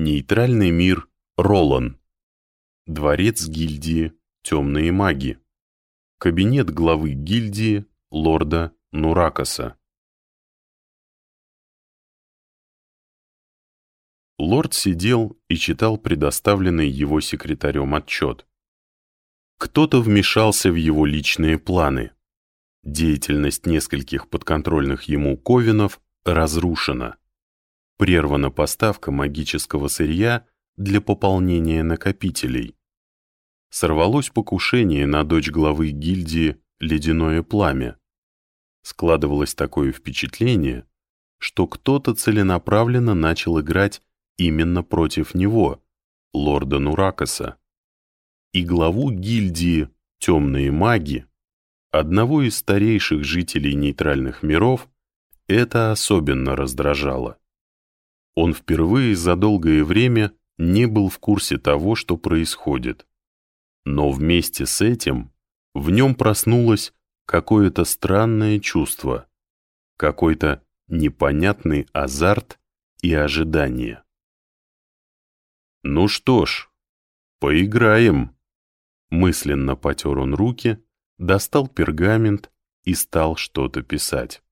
Нейтральный мир Ролан. Дворец гильдии Темные маги. Кабинет главы гильдии лорда Нуракаса. Лорд сидел и читал предоставленный его секретарем отчет. Кто-то вмешался в его личные планы. Деятельность нескольких подконтрольных ему ковинов разрушена. Прервана поставка магического сырья для пополнения накопителей. Сорвалось покушение на дочь главы гильдии «Ледяное пламя». Складывалось такое впечатление, что кто-то целенаправленно начал играть именно против него, лорда Нуракаса. И главу гильдии «Темные маги», одного из старейших жителей нейтральных миров, это особенно раздражало. Он впервые за долгое время не был в курсе того, что происходит. Но вместе с этим в нем проснулось какое-то странное чувство, какой-то непонятный азарт и ожидание. «Ну что ж, поиграем!» Мысленно потер он руки, достал пергамент и стал что-то писать.